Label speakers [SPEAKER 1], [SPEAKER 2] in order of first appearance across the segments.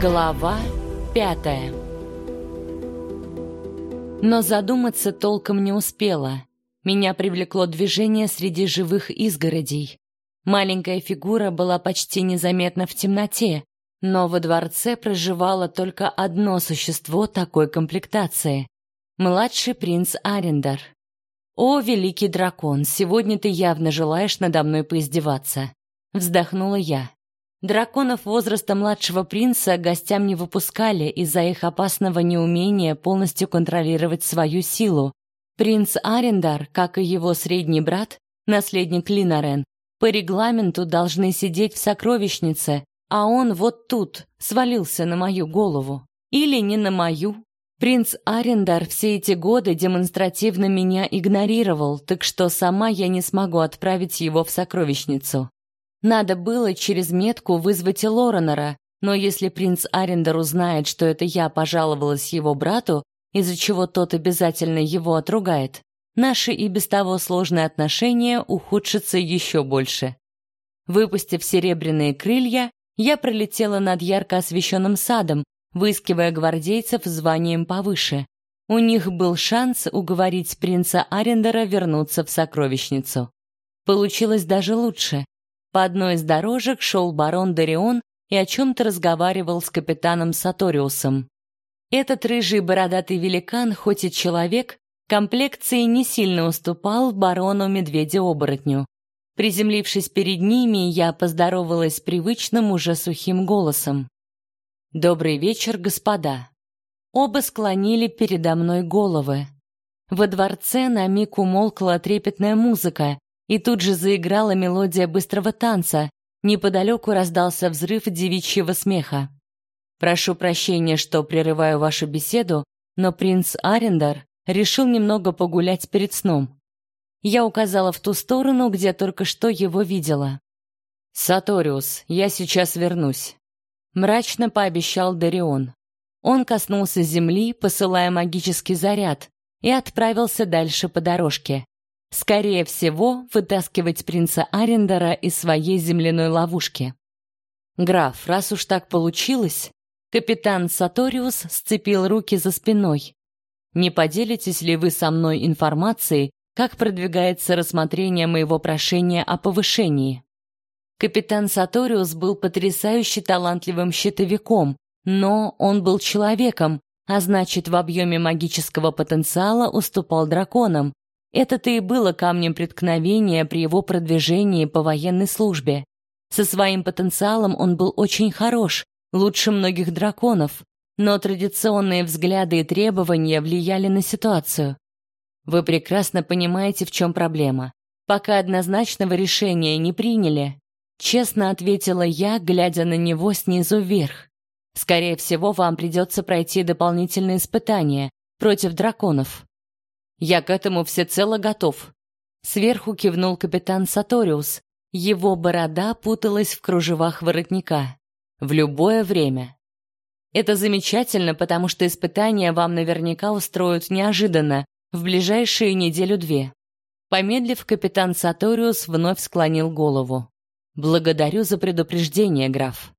[SPEAKER 1] Глава пятая Но задуматься толком не успела. Меня привлекло движение среди живых изгородей. Маленькая фигура была почти незаметна в темноте, но во дворце проживало только одно существо такой комплектации — младший принц Арендар. «О, великий дракон, сегодня ты явно желаешь надо мной поиздеваться», — вздохнула я. Драконов возраста младшего принца гостям не выпускали из-за их опасного неумения полностью контролировать свою силу. Принц Арендар, как и его средний брат, наследник Линарен, по регламенту должны сидеть в сокровищнице, а он вот тут свалился на мою голову. Или не на мою. Принц Арендар все эти годы демонстративно меня игнорировал, так что сама я не смогу отправить его в сокровищницу. Надо было через метку вызвать Лоренера, но если принц Арендар узнает, что это я пожаловалась его брату, из-за чего тот обязательно его отругает, наши и без того сложные отношения ухудшатся еще больше. Выпустив серебряные крылья, я пролетела над ярко освещенным садом, выискивая гвардейцев званием повыше. У них был шанс уговорить принца Арендера вернуться в сокровищницу. Получилось даже лучше. По одной из дорожек шел барон Дарион и о чем-то разговаривал с капитаном Саториусом. Этот рыжий бородатый великан, хоть и человек, комплекции не сильно уступал барону-медведю-оборотню. Приземлившись перед ними, я поздоровалась привычным уже сухим голосом. «Добрый вечер, господа». Оба склонили передо мной головы. Во дворце на миг умолкла трепетная музыка, и тут же заиграла мелодия быстрого танца. Неподалеку раздался взрыв девичьего смеха. «Прошу прощения, что прерываю вашу беседу, но принц Арендар решил немного погулять перед сном. Я указала в ту сторону, где только что его видела. «Саториус, я сейчас вернусь», — мрачно пообещал Дарион. Он коснулся земли, посылая магический заряд, и отправился дальше по дорожке. Скорее всего, вытаскивать принца Арендера из своей земляной ловушки. «Граф, раз уж так получилось...» Капитан Саториус сцепил руки за спиной. Не поделитесь ли вы со мной информацией, как продвигается рассмотрение моего прошения о повышении? Капитан Саториус был потрясающе талантливым щитовиком, но он был человеком, а значит, в объеме магического потенциала уступал драконам. Это-то и было камнем преткновения при его продвижении по военной службе. Со своим потенциалом он был очень хорош, лучше многих драконов, но традиционные взгляды и требования влияли на ситуацию. Вы прекрасно понимаете, в чем проблема. Пока однозначного решения не приняли, честно ответила я, глядя на него снизу вверх. Скорее всего, вам придется пройти дополнительные испытания против драконов. Я к этому всецело готов. Сверху кивнул капитан Саториус. Его борода путалась в кружевах воротника. В любое время. Это замечательно, потому что испытания вам наверняка устроят неожиданно, в ближайшие неделю-две. Помедлив, капитан Саториус вновь склонил голову. Благодарю за предупреждение, граф.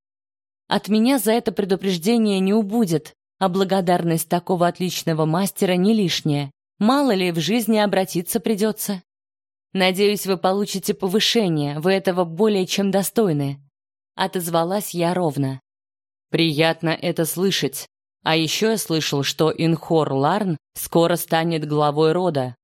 [SPEAKER 1] От меня за это предупреждение не убудет, а благодарность такого отличного мастера не лишняя. Мало ли в жизни обратиться придется. Надеюсь, вы получите повышение, вы этого более чем достойны. Отозвалась я ровно. Приятно это слышать. А еще я слышал, что Инхор Ларн скоро станет главой рода.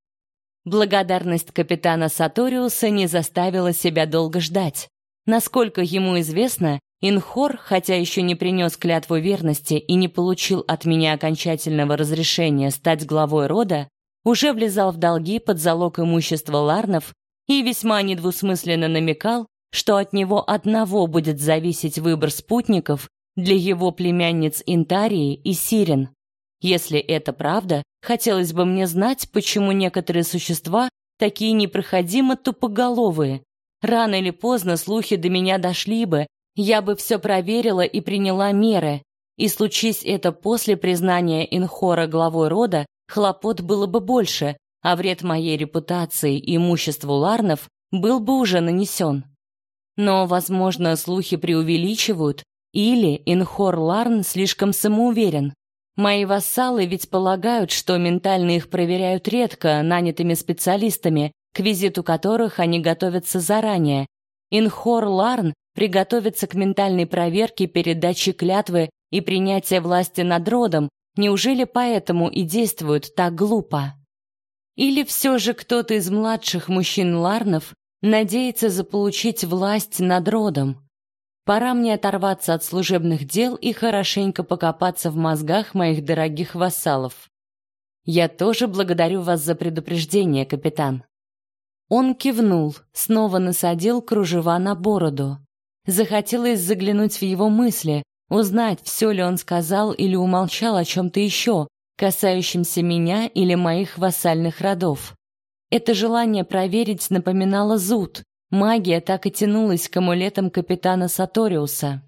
[SPEAKER 1] Благодарность капитана Саториуса не заставила себя долго ждать. Насколько ему известно, Инхор, хотя еще не принес клятву верности и не получил от меня окончательного разрешения стать главой рода, уже влезал в долги под залог имущества Ларнов и весьма недвусмысленно намекал, что от него одного будет зависеть выбор спутников для его племянниц Интарии и Сирен. Если это правда, хотелось бы мне знать, почему некоторые существа такие непроходимо тупоголовые. Рано или поздно слухи до меня дошли бы, я бы все проверила и приняла меры. И случись это после признания Инхора главой рода, хлопот было бы больше, а вред моей репутации и имуществу Ларнов был бы уже нанесен. Но, возможно, слухи преувеличивают, Или Инхор Ларн слишком самоуверен. Мои вассалы ведь полагают, что ментально их проверяют редко нанятыми специалистами, к визиту которых они готовятся заранее. Инхор Ларн приготовится к ментальной проверке перед дачей клятвы и принятия власти над родом. Неужели поэтому и действуют так глупо? Или все же кто-то из младших мужчин Ларнов надеется заполучить власть над родом? Пора мне оторваться от служебных дел и хорошенько покопаться в мозгах моих дорогих вассалов. Я тоже благодарю вас за предупреждение, капитан. Он кивнул, снова насадил кружева на бороду. Захотелось заглянуть в его мысли, узнать, все ли он сказал или умолчал о чем-то еще, касающемся меня или моих вассальных родов. Это желание проверить напоминало зуд. Магия так и тянулась к амулетам капитана Саториуса.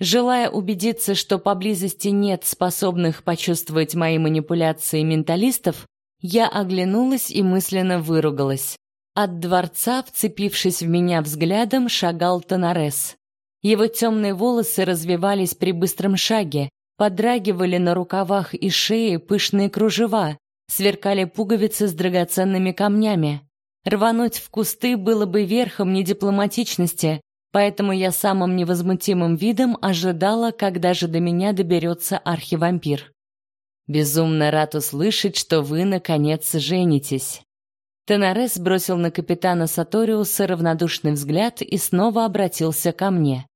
[SPEAKER 1] Желая убедиться, что поблизости нет способных почувствовать мои манипуляции менталистов, я оглянулась и мысленно выругалась. От дворца, вцепившись в меня взглядом, шагал Тонарес. Его темные волосы развивались при быстром шаге, подрагивали на рукавах и шее пышные кружева, сверкали пуговицы с драгоценными камнями. Рвануть в кусты было бы верхом недипломатичности, поэтому я самым невозмутимым видом ожидала, когда же до меня доберется архивампир. Безумно рад услышать, что вы наконец женитесь. Тенарес бросил на капитана Саториуса равнодушный взгляд и снова обратился ко мне.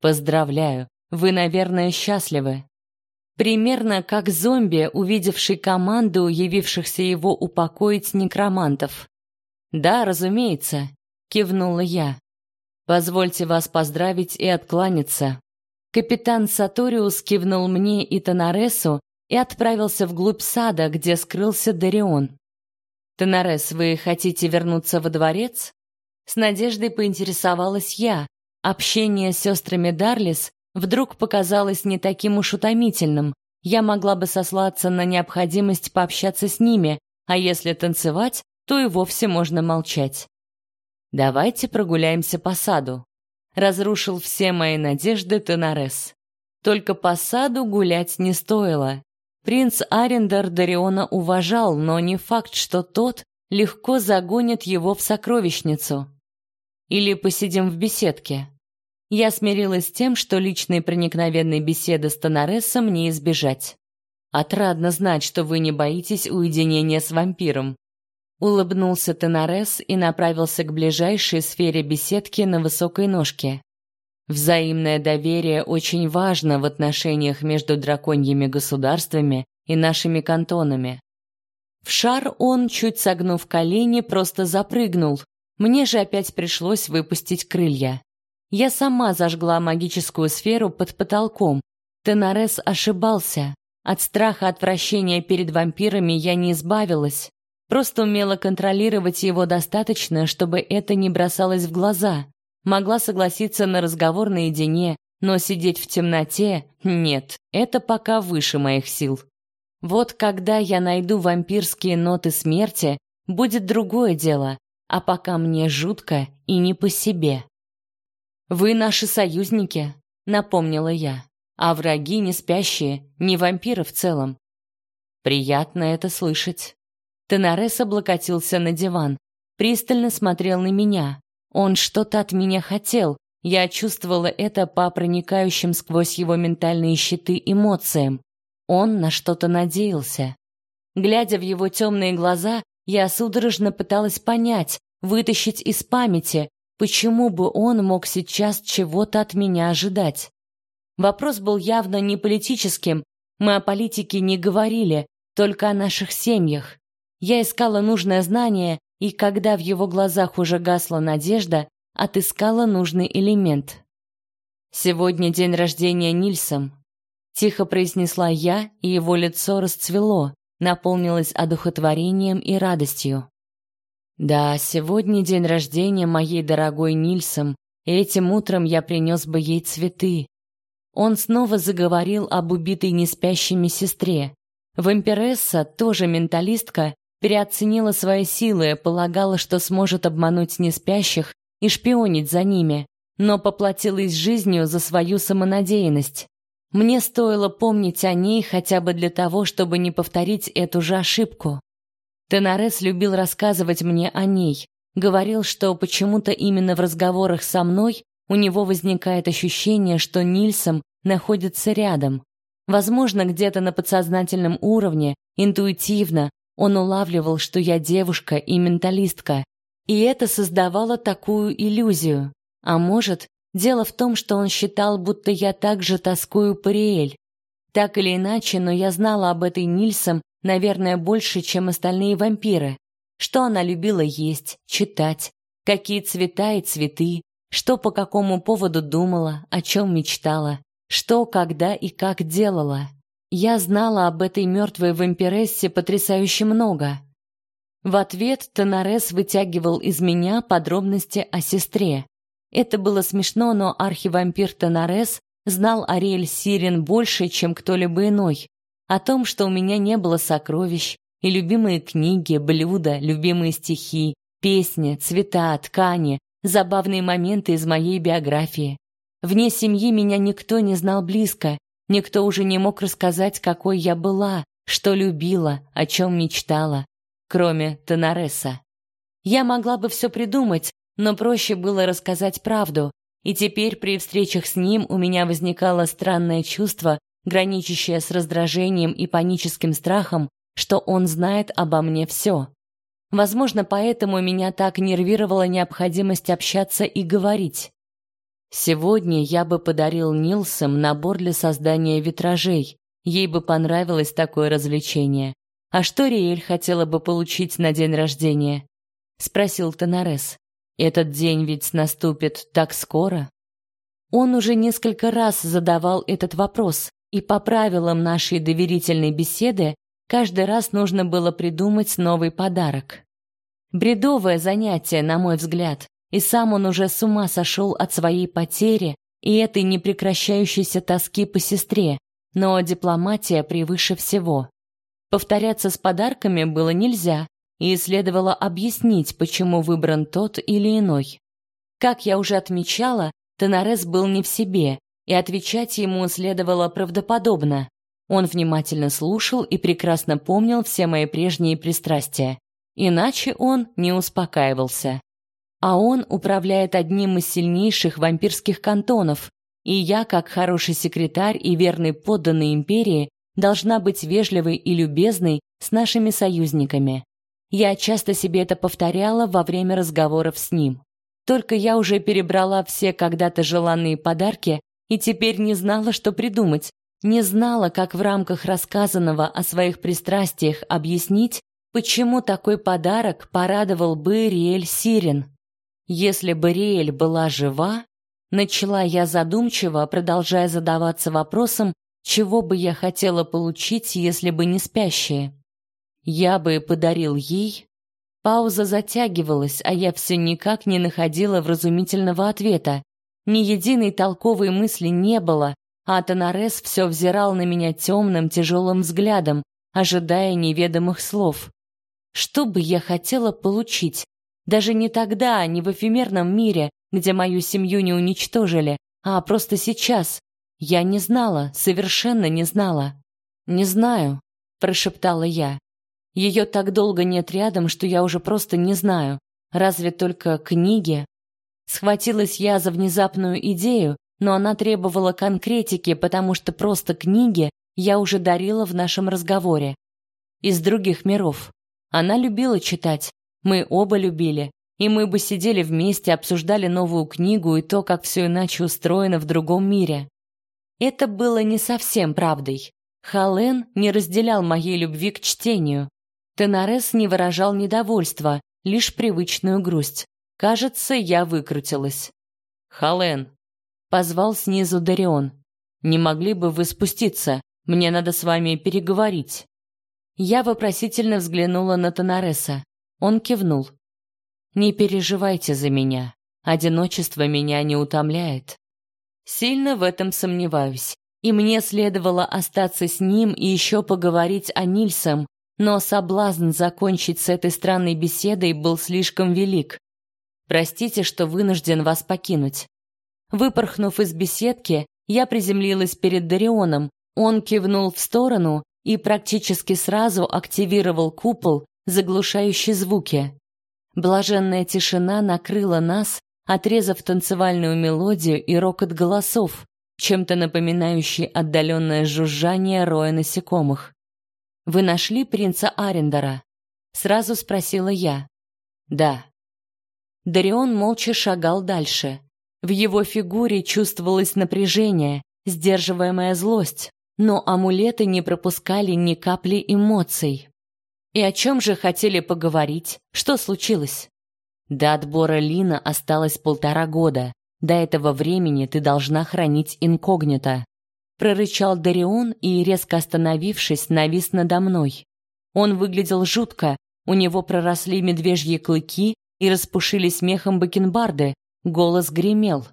[SPEAKER 1] Поздравляю, вы, наверное, счастливы. Примерно как зомби, увидевший команду явившихся его упокоить некромантов. Да, разумеется, кивнула я. Позвольте вас поздравить и откланяться. Капитан Саториус кивнул мне и Тонаресу и отправился вглубь сада, где скрылся Дарион. Тонарес, вы хотите вернуться во дворец? С надеждой поинтересовалась я. Общение с сестрами Дарлис вдруг показалось не таким уж утомительным. Я могла бы сослаться на необходимость пообщаться с ними, а если танцевать, то и вовсе можно молчать. Давайте прогуляемся по саду. Разрушил все мои надежды Тенарес. Только по саду гулять не стоило. Принц Арендер Дариона уважал, но не факт, что тот легко загонит его в сокровищницу. Или посидим в беседке. Я смирилась с тем, что личной проникновенной беседы с Тонаресом не избежать. Отрадно знать, что вы не боитесь уединения с вампиром. Улыбнулся Тонарес и направился к ближайшей сфере беседки на высокой ножке. Взаимное доверие очень важно в отношениях между драконьими государствами и нашими кантонами. В шар он, чуть согнув колени, просто запрыгнул. Мне же опять пришлось выпустить крылья. Я сама зажгла магическую сферу под потолком. Тенарес ошибался. От страха отвращения перед вампирами я не избавилась. Просто умела контролировать его достаточно, чтобы это не бросалось в глаза. Могла согласиться на разговор наедине, но сидеть в темноте — нет, это пока выше моих сил. Вот когда я найду вампирские ноты смерти, будет другое дело, а пока мне жутко и не по себе. «Вы наши союзники», — напомнила я, «а враги не спящие, не вампиры в целом». «Приятно это слышать». Тенарес облокотился на диван, пристально смотрел на меня. Он что-то от меня хотел. Я чувствовала это по проникающим сквозь его ментальные щиты эмоциям. Он на что-то надеялся. Глядя в его темные глаза, я судорожно пыталась понять, вытащить из памяти, Почему бы он мог сейчас чего-то от меня ожидать? Вопрос был явно не политическим. Мы о политике не говорили, только о наших семьях. Я искала нужное знание, и когда в его глазах уже гасла надежда, отыскала нужный элемент. Сегодня день рождения Нильсом, тихо произнесла я, и его лицо расцвело, наполнилось одухотворением и радостью. Да, сегодня день рождения моей дорогой Нильсом, и этим утром я принес бы ей цветы. Он снова заговорил об убитой неспящими сестре. Вампиресса, тоже менталистка, переоценила свои силы, полагала, что сможет обмануть неспящих и шпионить за ними. но поплатилась жизнью за свою самонадеянность. Мне стоило помнить о ней хотя бы для того, чтобы не повторить эту же ошибку. Тенарес любил рассказывать мне о ней, говорил, что почему-то именно в разговорах со мной у него возникает ощущение, что Нильсом находится рядом. Возможно, где-то на подсознательном уровне, интуитивно, он улавливал, что я девушка и менталистка, и это создавало такую иллюзию. А может, дело в том, что он считал, будто я также тоскую по Риэль. Так или иначе, но я знала об этой Нильсом, наверное, больше, чем остальные вампиры. Что она любила есть, читать, какие цвета и цветы, что по какому поводу думала, о чем мечтала, что, когда и как делала. Я знала об этой мертвой вампирессе потрясающе много. В ответ Тонарес вытягивал из меня подробности о сестре. Это было смешно, но архивампир Тонарес знал Ариэль Сирен больше, чем кто-либо иной. О том, что у меня не было сокровищ, и любимые книги, блюда, любимые стихи, песни, цвета, ткани, забавные моменты из моей биографии. Вне семьи меня никто не знал близко, никто уже не мог рассказать, какой я была, что любила, о чем мечтала, кроме Тенареса. Я могла бы все придумать, но проще было рассказать правду, и теперь при встречах с ним у меня возникало странное чувство, граничащее с раздражением и паническим страхом, что он знает обо мне все. Возможно, поэтому меня так нервировала необходимость общаться и говорить. Сегодня я бы подарил Нилсам набор для создания витражей. Ей бы понравилось такое развлечение. А что Риэль хотела бы получить на день рождения? спросил Тенарес. Этот день ведь наступит так скоро. Он уже несколько раз задавал этот вопрос, и по правилам нашей доверительной беседы Каждый раз нужно было придумать новый подарок. Бредовое занятие, на мой взгляд, и сам он уже с ума сошел от своей потери и этой непрекращающейся тоски по сестре, но дипломатия превыше всего. Повторяться с подарками было нельзя, и следовало объяснить, почему выбран тот или иной. Как я уже отмечала, Тенарес был не в себе, и отвечать ему следовало правдоподобно. Он внимательно слушал и прекрасно помнил все мои прежние пристрастия. Иначе он не успокаивался. А он управляет одним из сильнейших вампирских кантонов, и я, как хороший секретарь и верный подданный империи, должна быть вежливой и любезной с нашими союзниками. Я часто себе это повторяла во время разговоров с ним. Только я уже перебрала все когда-то желанные подарки и теперь не знала, что придумать, не знала, как в рамках рассказанного о своих пристрастиях объяснить, почему такой подарок порадовал бы Риэль Сирен. Если бы Риэль была жива, начала я задумчиво, продолжая задаваться вопросом, чего бы я хотела получить, если бы не спящие. Я бы подарил ей. Пауза затягивалась, а я все никак не находила вразумительного ответа. Ни единой толковой мысли не было, а Танарес все взирал на меня темным, тяжелым взглядом, ожидая неведомых слов. Что бы я хотела получить? Даже не тогда, не в эфемерном мире, где мою семью не уничтожили, а просто сейчас. Я не знала, совершенно не знала. «Не знаю», — прошептала я. «Ее так долго нет рядом, что я уже просто не знаю. Разве только книги?» Схватилась я за внезапную идею, но она требовала конкретики, потому что просто книги я уже дарила в нашем разговоре. Из других миров. Она любила читать, мы оба любили, и мы бы сидели вместе, обсуждали новую книгу и то, как все иначе устроено в другом мире. Это было не совсем правдой. Хален не разделял моей любви к чтению. Тенарес не выражал недовольства, лишь привычную грусть. Кажется, я выкрутилась. Хален, Позвал снизу Дарион. «Не могли бы вы спуститься? Мне надо с вами переговорить». Я вопросительно взглянула на Тонареса. Он кивнул. «Не переживайте за меня. Одиночество меня не утомляет. Сильно в этом сомневаюсь. И мне следовало остаться с ним и еще поговорить о Нильсом, но соблазн закончить с этой странной беседой был слишком велик. Простите, что вынужден вас покинуть. Выпорхнув из беседки, я приземлилась перед Дарионом. Он кивнул в сторону и практически сразу активировал купол, заглушающий звуки. Блаженная тишина накрыла нас, отрезав танцевальную мелодию и рокот голосов, чем-то напоминающий отдаленное жужжание роя насекомых. «Вы нашли принца Арендера?» — сразу спросила я. «Да». Дарион молча шагал дальше. В его фигуре чувствовалось напряжение, сдерживаемая злость, но амулеты не пропускали ни капли эмоций. И о чем же хотели поговорить? Что случилось? До отбора Лина осталось полтора года. До этого времени ты должна хранить инкогнито. Прорычал Дарион и, резко остановившись, навис надо мной. Он выглядел жутко, у него проросли медвежьи клыки и распушились мехом бакенбарды, голос гремел.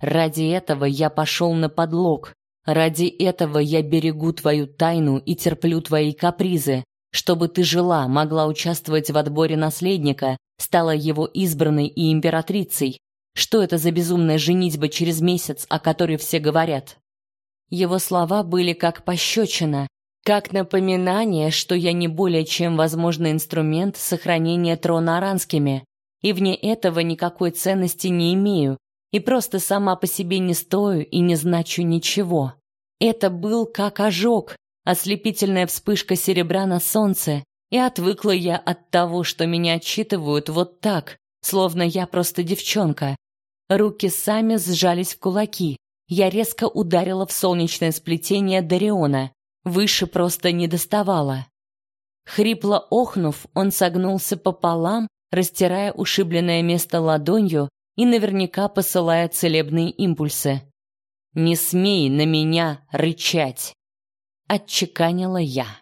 [SPEAKER 1] Ради этого я пошел на подлог. Ради этого я берегу твою тайну и терплю твои капризы чтобы ты жила, могла участвовать в отборе наследника, стала его избранной и императрицей. Что это за безумная женитьба через месяц, о которой все говорят? Его слова были как пощечина, как напоминание, что я не более чем возможный инструмент сохранения трона аранскими, и вне этого никакой ценности не имею, и просто сама по себе не стою и не значу ничего. Это был как ожог, ослепительная вспышка серебра на солнце, и отвыкла я от того, что меня отчитывают вот так, словно я просто девчонка. Руки сами сжались в кулаки. Я резко ударила в солнечное сплетение Дариона. Выше просто не доставала. Хрипло охнув, он согнулся пополам, растирая ушибленное место ладонью и наверняка посылая целебные импульсы. «Не смей на меня рычать!» отчеканила я.